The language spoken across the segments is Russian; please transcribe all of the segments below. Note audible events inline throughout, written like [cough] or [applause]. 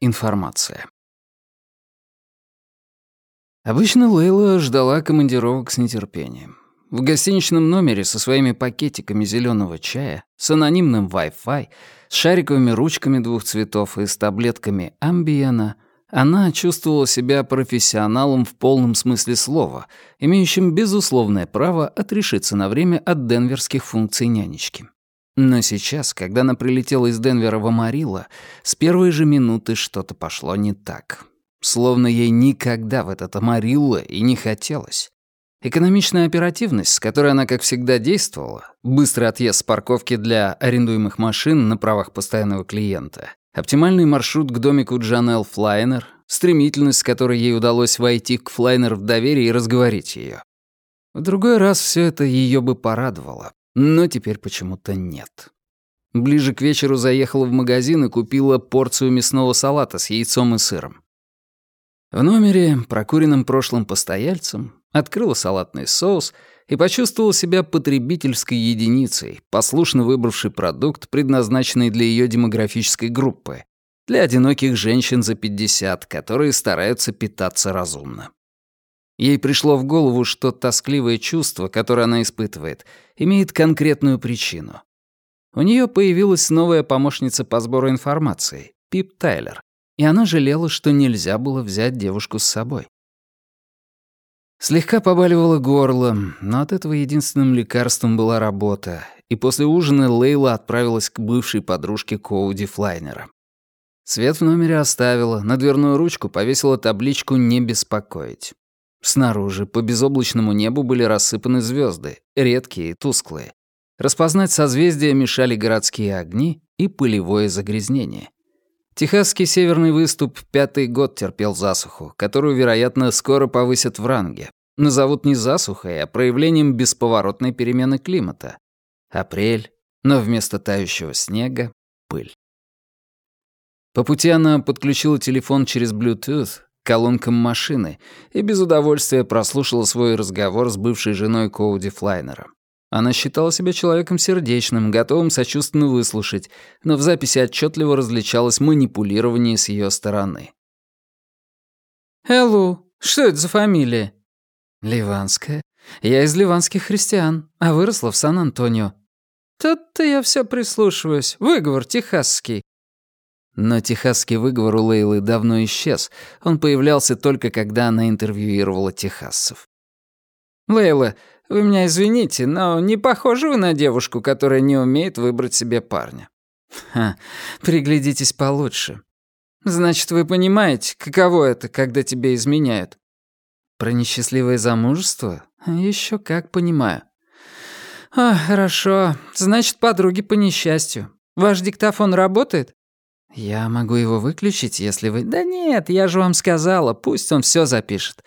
Информация. Обычно Лейла ждала командировок с нетерпением. В гостиничном номере со своими пакетиками зеленого чая, с анонимным Wi-Fi, с шариковыми ручками двух цветов и с таблетками амбиена она чувствовала себя профессионалом в полном смысле слова, имеющим безусловное право отрешиться на время от денверских функций нянечки. Но сейчас, когда она прилетела из Денвера в Амарило, с первой же минуты что-то пошло не так. Словно ей никогда в этот Амарилло и не хотелось. Экономичная оперативность, с которой она, как всегда, действовала, быстрый отъезд с парковки для арендуемых машин на правах постоянного клиента, оптимальный маршрут к домику Джанел Флайнер, стремительность, с которой ей удалось войти к Флайнер в доверие и разговорить ее. В другой раз все это ее бы порадовало, но теперь почему-то нет. Ближе к вечеру заехала в магазин и купила порцию мясного салата с яйцом и сыром. В номере, прокуренным прошлым постояльцем, открыла салатный соус и почувствовала себя потребительской единицей, послушно выбравшей продукт, предназначенный для ее демографической группы, для одиноких женщин за 50, которые стараются питаться разумно. Ей пришло в голову, что тоскливое чувство, которое она испытывает, имеет конкретную причину. У нее появилась новая помощница по сбору информации, Пип Тайлер, и она жалела, что нельзя было взять девушку с собой. Слегка побаливало горло, но от этого единственным лекарством была работа, и после ужина Лейла отправилась к бывшей подружке Коуди Флайнера. Свет в номере оставила, на дверную ручку повесила табличку «Не беспокоить». Снаружи по безоблачному небу были рассыпаны звезды, редкие и тусклые. Распознать созвездия мешали городские огни и пылевое загрязнение. Техасский северный выступ пятый год терпел засуху, которую, вероятно, скоро повысят в ранге. Назовут не засухой, а проявлением бесповоротной перемены климата. Апрель, но вместо тающего снега — пыль. По пути она подключила телефон через Bluetooth колонкам машины и без удовольствия прослушала свой разговор с бывшей женой Коуди Флайнера. Она считала себя человеком сердечным, готовым сочувственно выслушать, но в записи отчетливо различалось манипулирование с ее стороны. «Эллу, что это за фамилия?» «Ливанская. Я из ливанских христиан, а выросла в Сан-Антонио». «Тут-то я все прислушиваюсь. Выговор техасский. Но техасский выговор у Лейлы давно исчез. Он появлялся только когда она интервьюировала техасцев. «Лейла, вы меня извините, но не похожи вы на девушку, которая не умеет выбрать себе парня». «Ха, приглядитесь получше. Значит, вы понимаете, каково это, когда тебе изменяют?» «Про несчастливое замужество? Еще как понимаю». «А, хорошо. Значит, подруги по несчастью. Ваш диктофон работает?» «Я могу его выключить, если вы...» «Да нет, я же вам сказала, пусть он все запишет.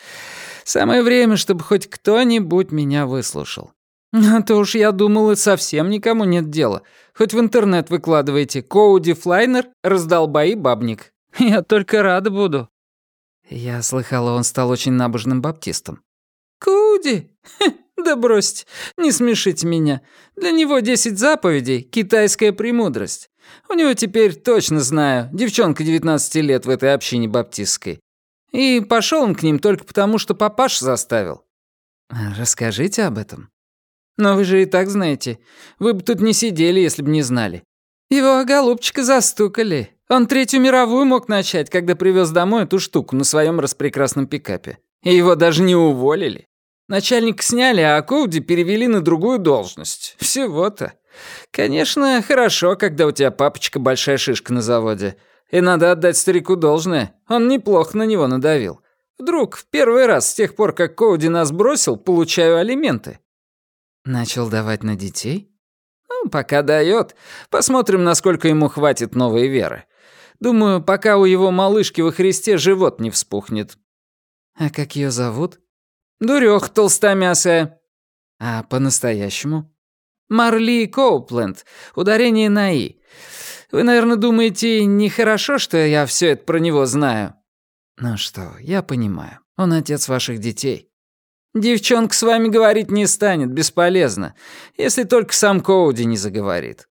Самое время, чтобы хоть кто-нибудь меня выслушал. А то уж я думал, и совсем никому нет дела. Хоть в интернет выкладывайте. Коуди Флайнер раздал бои бабник. Я только рада буду». Я слыхала, он стал очень набожным баптистом. «Коуди? да бросьте, не смешите меня. Для него десять заповедей — китайская премудрость. У него теперь, точно знаю, девчонка 19 лет в этой общине баптистской. И пошел он к ним только потому, что папаш заставил. Расскажите об этом. Но вы же и так знаете. Вы бы тут не сидели, если бы не знали. Его голубчика застукали. Он Третью мировую мог начать, когда привез домой эту штуку на своем распрекрасном пикапе. И его даже не уволили. Начальника сняли, а Коуди перевели на другую должность. Всего-то. Конечно, хорошо, когда у тебя папочка большая шишка на заводе. И надо отдать старику должное. Он неплохо на него надавил. Вдруг в первый раз с тех пор, как Коуди нас бросил, получаю алименты. Начал давать на детей? Ну, пока дает. Посмотрим, насколько ему хватит новой веры. Думаю, пока у его малышки во Христе живот не вспухнет. А как ее зовут? Дурёх толстомясая. А по-настоящему? Марли Коупленд. Ударение на «и». Вы, наверное, думаете, нехорошо, что я все это про него знаю. Ну что, я понимаю. Он отец ваших детей. Девчонка с вами говорить не станет, бесполезно, если только сам Коуди не заговорит.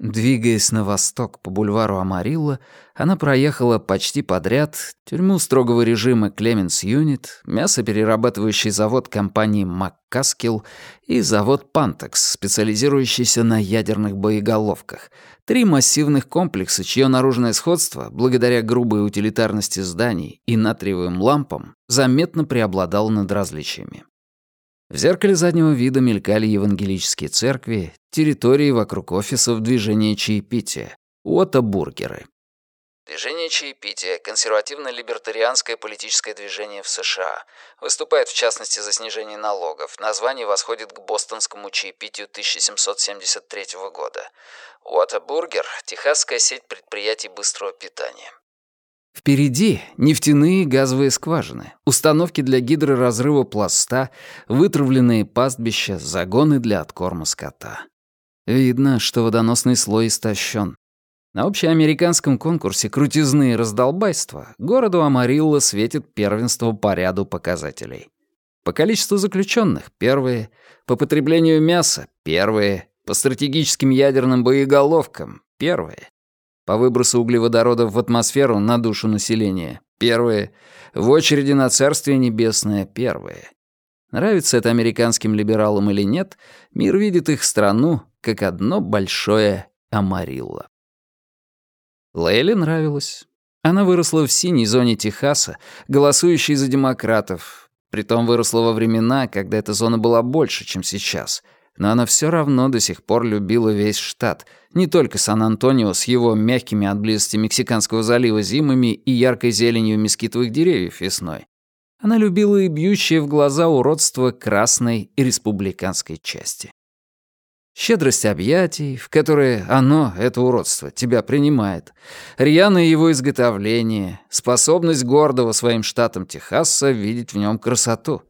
Двигаясь на восток по бульвару Амарилла, она проехала почти подряд тюрьму строгого режима Клеменс Юнит, мясоперерабатывающий завод компании Маккаскил и завод Пантекс, специализирующийся на ядерных боеголовках. Три массивных комплекса, чье наружное сходство, благодаря грубой утилитарности зданий и натриевым лампам, заметно преобладало над различиями. В зеркале заднего вида мелькали евангелические церкви, территории вокруг офисов движения чаепития, Уотта-бургеры. Движение чаепития — консервативно-либертарианское политическое движение в США. Выступает, в частности, за снижение налогов. Название восходит к бостонскому чаепитию 1773 года. Уотта-бургер — техасская сеть предприятий быстрого питания. Впереди нефтяные газовые скважины, установки для гидроразрыва пласта, вытравленные пастбища, загоны для откорма скота. Видно, что водоносный слой истощен. На общеамериканском конкурсе «Крутизны и раздолбайства» городу Амарилла светит первенство по ряду показателей. По количеству заключенных — первые, по потреблению мяса — первые, по стратегическим ядерным боеголовкам — первые, по выбросу углеводородов в атмосферу на душу населения — первые, в очереди на Царствие Небесное — первые. Нравится это американским либералам или нет, мир видит их страну как одно большое Амарилло. Лейле нравилось. Она выросла в синей зоне Техаса, голосующей за демократов. Притом выросла во времена, когда эта зона была больше, чем сейчас — но она все равно до сих пор любила весь штат, не только Сан-Антонио с его мягкими от близости Мексиканского залива зимами и яркой зеленью мескитовых деревьев весной. Она любила и бьющее в глаза уродство красной и республиканской части. Щедрость объятий, в которые оно, это уродство, тебя принимает, рьяное его изготовление, способность гордого своим штатом Техаса видеть в нем красоту.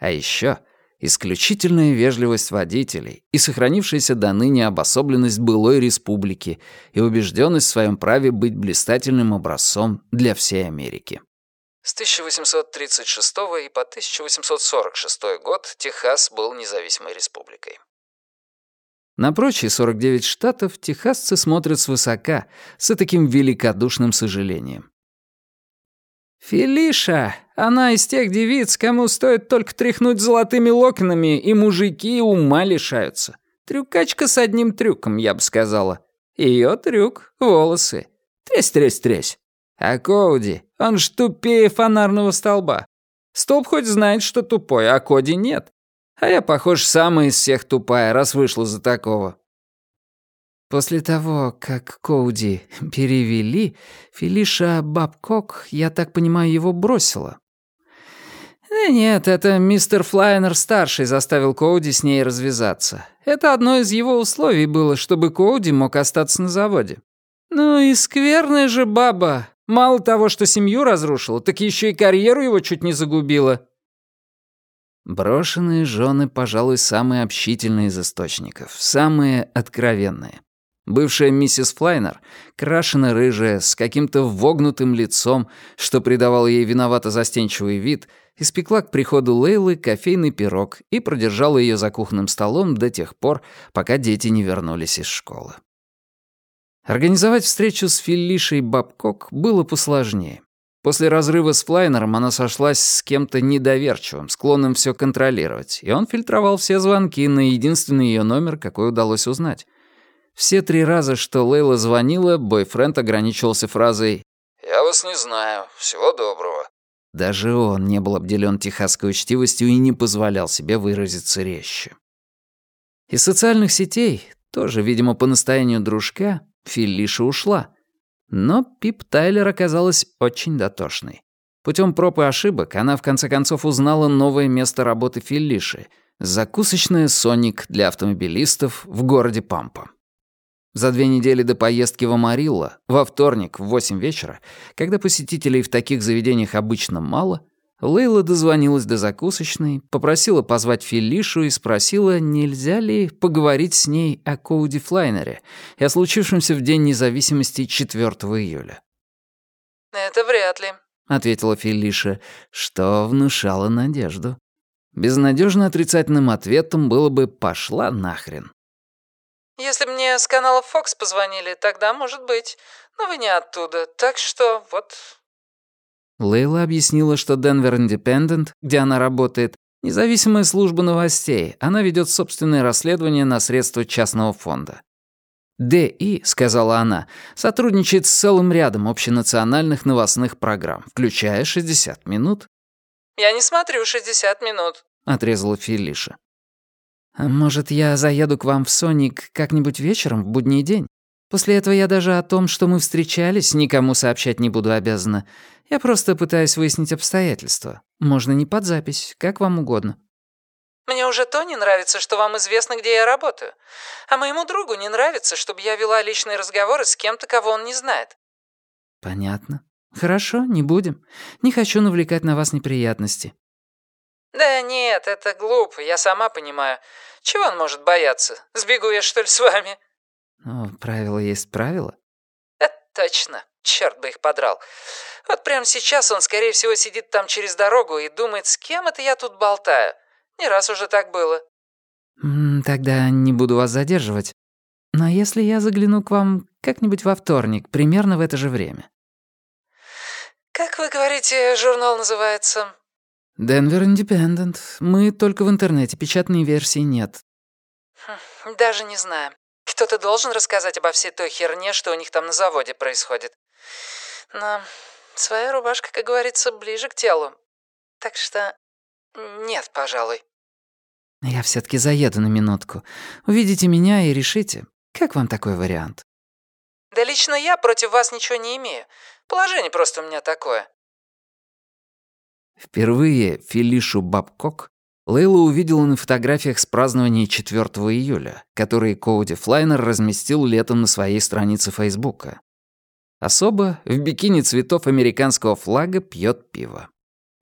А еще — исключительная вежливость водителей и сохранившаяся до ныне обособленность былой республики и убежденность в своем праве быть блистательным образцом для всей Америки. С 1836 и по 1846 год Техас был независимой республикой. На прочие 49 штатов техасцы смотрят свысока, с таким великодушным сожалением. «Фелиша, она из тех девиц, кому стоит только тряхнуть золотыми локонами, и мужики ума лишаются. Трюкачка с одним трюком, я бы сказала. Ее трюк — волосы. Тресь, тресь, тресь. А Коуди, он ж тупее фонарного столба. Столб хоть знает, что тупой, а Коди нет. А я, похож, самая из всех тупая, раз вышла за такого. После того, как Коуди перевели, Фелиша Бабкок, я так понимаю, его бросила. Э, нет, это мистер Флайнер-старший заставил Коуди с ней развязаться. Это одно из его условий было, чтобы Коуди мог остаться на заводе. Ну и скверная же баба. Мало того, что семью разрушила, так еще и карьеру его чуть не загубила. Брошенные жены, пожалуй, самые общительные из источников, самые откровенные. Бывшая миссис Флайнер, крашено-рыжая, с каким-то вогнутым лицом, что придавало ей виновато-застенчивый вид, испекла к приходу Лейлы кофейный пирог и продержала ее за кухонным столом до тех пор, пока дети не вернулись из школы. Организовать встречу с Филлишей Бабкок было посложнее. После разрыва с Флайнером она сошлась с кем-то недоверчивым, склонным все контролировать, и он фильтровал все звонки на единственный ее номер, какой удалось узнать. Все три раза, что Лейла звонила, бойфренд ограничивался фразой «Я вас не знаю. Всего доброго». Даже он не был обделен техасской учтивостью и не позволял себе выразиться резче. Из социальных сетей, тоже, видимо, по настоянию дружка, Филлиша ушла. Но Пип Тайлер оказалась очень дотошной. Путем проб и ошибок она в конце концов узнала новое место работы Филлиши Закусочная «Соник» для автомобилистов в городе Пампа. За две недели до поездки в Амарилла, во вторник в 8 вечера, когда посетителей в таких заведениях обычно мало, Лейла дозвонилась до закусочной, попросила позвать Филишу и спросила, нельзя ли поговорить с ней о Коуди Флайнере и о случившемся в День независимости 4 июля. «Это вряд ли», — ответила Филиша, что внушало надежду. Безнадежно отрицательным ответом было бы «пошла нахрен». Если мне с канала Fox позвонили, тогда может быть. Но вы не оттуда, так что вот...» Лейла объяснила, что Денвер Индепендент, где она работает, независимая служба новостей. Она ведет собственное расследование на средства частного фонда. ДИ, сказала она, сотрудничает с целым рядом общенациональных новостных программ, включая «60 минут». «Я не смотрю «60 минут», — отрезала Филиша. А «Может, я заеду к вам в Соник как-нибудь вечером в будний день? После этого я даже о том, что мы встречались, никому сообщать не буду обязана. Я просто пытаюсь выяснить обстоятельства. Можно не под запись, как вам угодно». «Мне уже то не нравится, что вам известно, где я работаю. А моему другу не нравится, чтобы я вела личные разговоры с кем-то, кого он не знает». «Понятно. Хорошо, не будем. Не хочу навлекать на вас неприятности. «Да нет, это глупо, я сама понимаю. Чего он может бояться? Сбегу я, что ли, с вами?» «Ну, правило есть правило». «Это точно. Черт бы их подрал. Вот прямо сейчас он, скорее всего, сидит там через дорогу и думает, с кем это я тут болтаю. Не раз уже так было». «Тогда не буду вас задерживать. Но если я загляну к вам как-нибудь во вторник, примерно в это же время?» «Как вы говорите, журнал называется?» «Денвер Индепендент. Мы только в интернете, печатной версии нет». Хм, «Даже не знаю. Кто-то должен рассказать обо всей той херне, что у них там на заводе происходит. Но своя рубашка, как говорится, ближе к телу. Так что нет, пожалуй». «Я все таки заеду на минутку. Увидите меня и решите, как вам такой вариант?» «Да лично я против вас ничего не имею. Положение просто у меня такое. Впервые Филишу Бабкок Лейла увидела на фотографиях с празднования 4 июля, которые Коуди Флайнер разместил летом на своей странице Фейсбука. Особо в бикини цветов американского флага пьет пиво.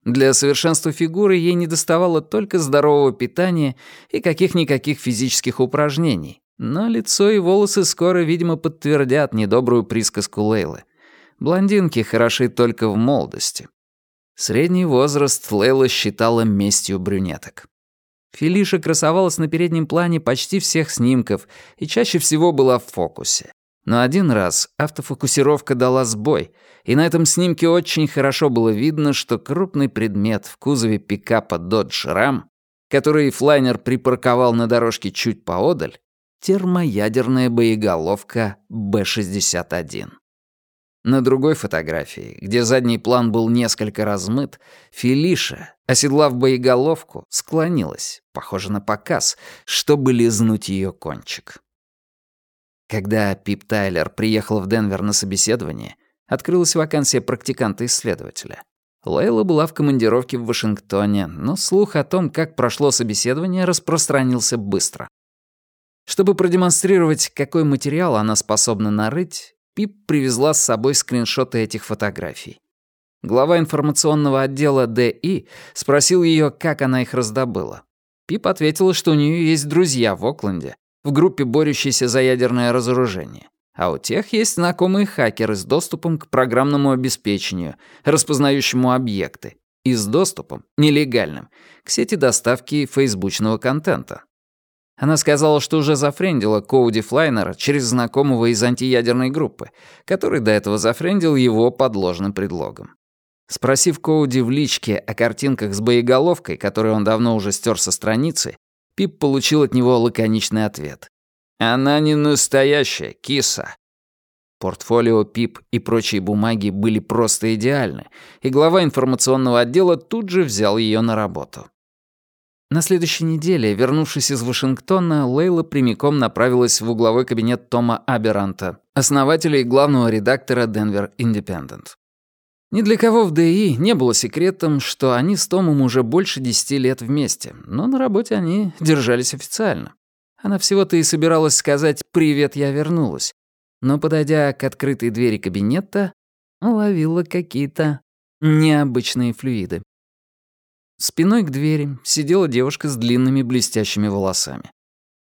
Для совершенства фигуры ей недоставало только здорового питания и каких-никаких физических упражнений, но лицо и волосы скоро, видимо, подтвердят недобрую присказку Лейлы. Блондинки хороши только в молодости. Средний возраст Лейла считала местью брюнеток. Фелиша красовалась на переднем плане почти всех снимков и чаще всего была в фокусе. Но один раз автофокусировка дала сбой, и на этом снимке очень хорошо было видно, что крупный предмет в кузове пикапа Dodge Ram, который флайнер припарковал на дорожке чуть поодаль, термоядерная боеголовка Б-61. На другой фотографии, где задний план был несколько размыт, Фелиша, оседлав боеголовку, склонилась, похоже на показ, чтобы лизнуть ее кончик. Когда Пип Тайлер приехал в Денвер на собеседование, открылась вакансия практиканта-исследователя. Лейла была в командировке в Вашингтоне, но слух о том, как прошло собеседование, распространился быстро. Чтобы продемонстрировать, какой материал она способна нарыть, Пип привезла с собой скриншоты этих фотографий. Глава информационного отдела ДИ спросил ее, как она их раздобыла. Пип ответила, что у нее есть друзья в Окленде, в группе, борющейся за ядерное разоружение. А у тех есть знакомые хакеры с доступом к программному обеспечению, распознающему объекты, и с доступом, нелегальным, к сети доставки фейсбучного контента. Она сказала, что уже зафрендила Коуди Флайнера через знакомого из антиядерной группы, который до этого зафрендил его под ложным предлогом. Спросив Коуди в личке о картинках с боеголовкой, которые он давно уже стер со страницы, Пип получил от него лаконичный ответ. «Она не настоящая, киса». Портфолио Пип и прочие бумаги были просто идеальны, и глава информационного отдела тут же взял ее на работу. На следующей неделе, вернувшись из Вашингтона, Лейла прямиком направилась в угловой кабинет Тома Аберанта, основателя и главного редактора Denver Independent. Ни для кого в ДИ не было секретом, что они с Томом уже больше десяти лет вместе, но на работе они держались официально. Она всего-то и собиралась сказать «Привет, я вернулась», но, подойдя к открытой двери кабинета, уловила какие-то необычные флюиды. Спиной к двери сидела девушка с длинными блестящими волосами.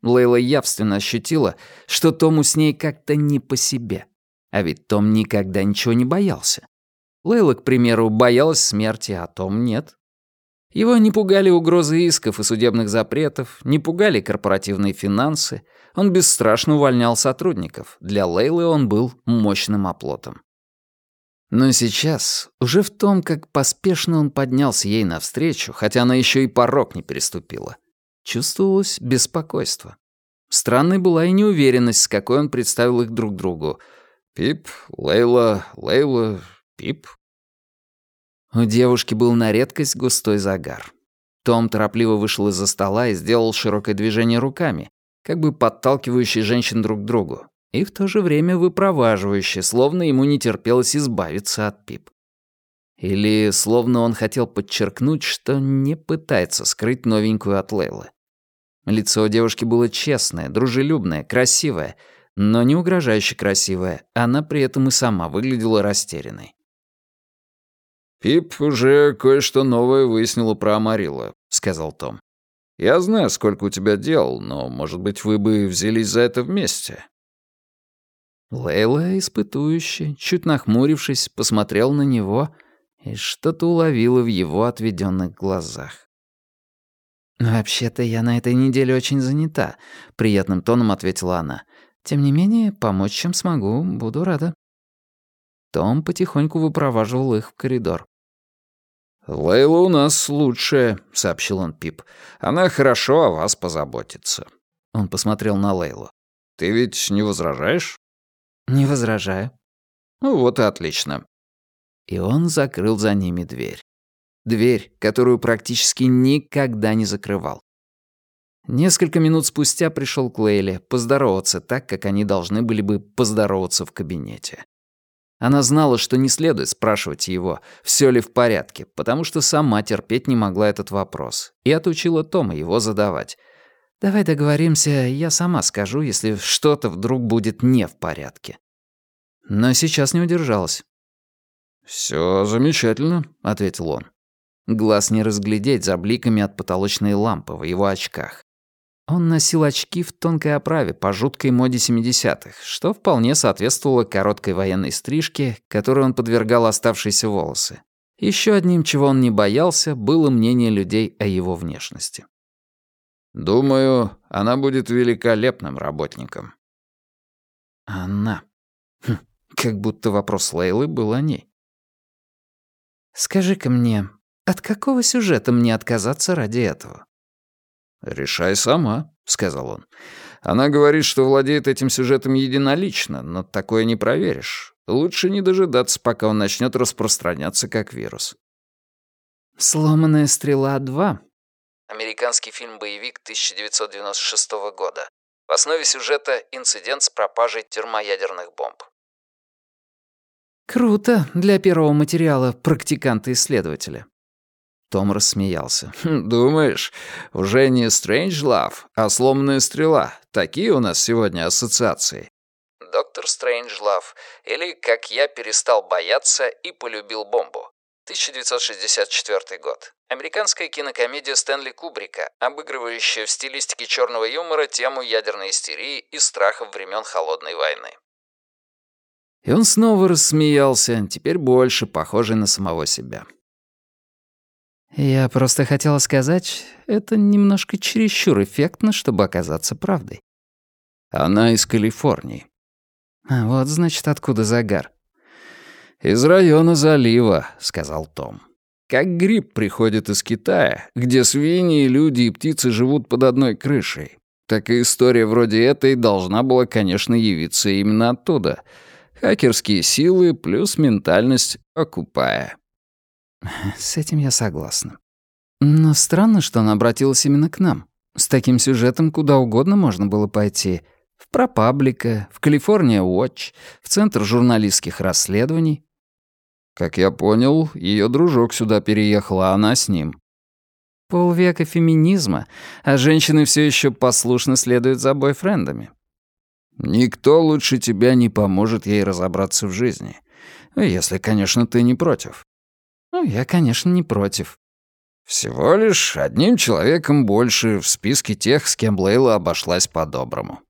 Лейла явственно ощутила, что Тому с ней как-то не по себе. А ведь Том никогда ничего не боялся. Лейла, к примеру, боялась смерти, а Том нет. Его не пугали угрозы исков и судебных запретов, не пугали корпоративные финансы. Он бесстрашно увольнял сотрудников. Для Лейлы он был мощным оплотом. Но сейчас, уже в том, как поспешно он поднялся ей навстречу, хотя она еще и порог не переступила, чувствовалось беспокойство. Странной была и неуверенность, с какой он представил их друг другу. «Пип, Лейла, Лейла, Пип». У девушки был на редкость густой загар. Том торопливо вышел из-за стола и сделал широкое движение руками, как бы подталкивающие женщин друг к другу, и в то же время выпроваживающие, словно ему не терпелось избавиться от Пип. Или словно он хотел подчеркнуть, что не пытается скрыть новенькую от Лейлы. Лицо девушки было честное, дружелюбное, красивое, но не угрожающе красивое, она при этом и сама выглядела растерянной. «Пип уже кое-что новое выяснила про Амарила», — сказал Том. «Я знаю, сколько у тебя дел, но, может быть, вы бы взялись за это вместе». Лейла, испытующе, чуть нахмурившись, посмотрел на него и что-то уловила в его отведенных глазах. «Вообще-то я на этой неделе очень занята», — приятным тоном ответила она. «Тем не менее, помочь, чем смогу, буду рада». Том потихоньку выпроваживал их в коридор. «Лейла у нас лучшая», — сообщил он Пип. «Она хорошо о вас позаботится». Он посмотрел на Лейлу. «Ты ведь не возражаешь?» «Не возражаю». «Ну вот и отлично». И он закрыл за ними дверь. Дверь, которую практически никогда не закрывал. Несколько минут спустя пришел к Лейле поздороваться так, как они должны были бы поздороваться в кабинете. Она знала, что не следует спрашивать его, все ли в порядке, потому что сама терпеть не могла этот вопрос, и отучила Тома его задавать. «Давай договоримся, я сама скажу, если что-то вдруг будет не в порядке». Но сейчас не удержалась. «Всё замечательно», — ответил он. Глаз не разглядеть за бликами от потолочной лампы в его очках. Он носил очки в тонкой оправе по жуткой моде 70-х, что вполне соответствовало короткой военной стрижке, которой он подвергал оставшиеся волосы. Еще одним, чего он не боялся, было мнение людей о его внешности. «Думаю, она будет великолепным работником». Она. Хм, как будто вопрос Лейлы был о ней. «Скажи-ка мне, от какого сюжета мне отказаться ради этого?» «Решай сама», — сказал он. «Она говорит, что владеет этим сюжетом единолично, но такое не проверишь. Лучше не дожидаться, пока он начнет распространяться как вирус». «Сломанная стрела 2». Американский фильм-боевик 1996 года. В основе сюжета инцидент с пропажей термоядерных бомб. Круто для первого материала практиканта-исследователя. Том рассмеялся. [laughs] «Хм, «Думаешь, уже не Стрэнджлав, а сломанная стрела. Такие у нас сегодня ассоциации». «Доктор Стрэнджлав» или «Как я перестал бояться и полюбил бомбу». 1964 год. Американская кинокомедия Стэнли Кубрика, обыгрывающая в стилистике черного юмора тему ядерной истерии и страхов времен Холодной войны. И он снова рассмеялся, теперь больше похожий на самого себя. Я просто хотела сказать, это немножко чересчур эффектно, чтобы оказаться правдой. Она из Калифорнии. А вот, значит, откуда загар. «Из района залива», — сказал Том. «Как гриб приходит из Китая, где свиньи, люди и птицы живут под одной крышей. Так и история вроде этой должна была, конечно, явиться именно оттуда. Хакерские силы плюс ментальность окупая. С этим я согласна. Но странно, что она обратилась именно к нам. С таким сюжетом куда угодно можно было пойти. В Пропаблика, в Калифорния Уотч, в Центр журналистских расследований. Как я понял, ее дружок сюда переехал, а она с ним. Полвека феминизма, а женщины все еще послушно следуют за бойфрендами. Никто лучше тебя не поможет ей разобраться в жизни. Если, конечно, ты не против. Ну, я, конечно, не против. Всего лишь одним человеком больше в списке тех, с кем Лейла обошлась по-доброму.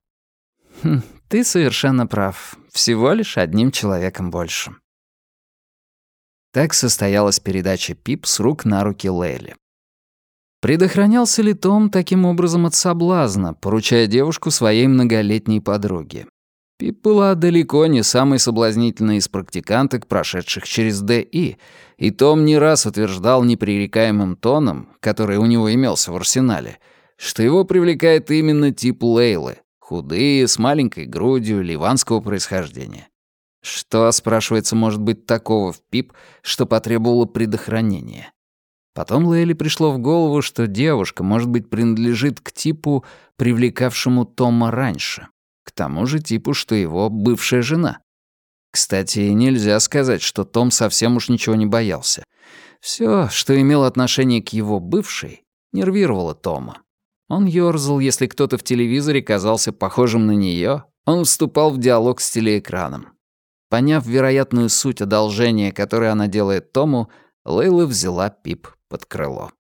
Хм, ты совершенно прав. Всего лишь одним человеком больше. Так состоялась передача Пип с рук на руки Лейли. Предохранялся ли Том таким образом от соблазна, поручая девушку своей многолетней подруге? Пип была далеко не самой соблазнительной из практиканток, прошедших через ДИ, и Том не раз утверждал непререкаемым тоном, который у него имелся в арсенале, что его привлекает именно тип Лейлы, худые, с маленькой грудью, ливанского происхождения. Что, спрашивается, может быть такого в Пип, что потребовало предохранения? Потом Лейли пришло в голову, что девушка, может быть, принадлежит к типу, привлекавшему Тома раньше. К тому же типу, что его бывшая жена. Кстати, нельзя сказать, что Том совсем уж ничего не боялся. Все, что имело отношение к его бывшей, нервировало Тома. Он ёрзал, если кто-то в телевизоре казался похожим на нее, он вступал в диалог с телеэкраном. Поняв вероятную суть одолжения, которое она делает Тому, Лейла взяла Пип под крыло.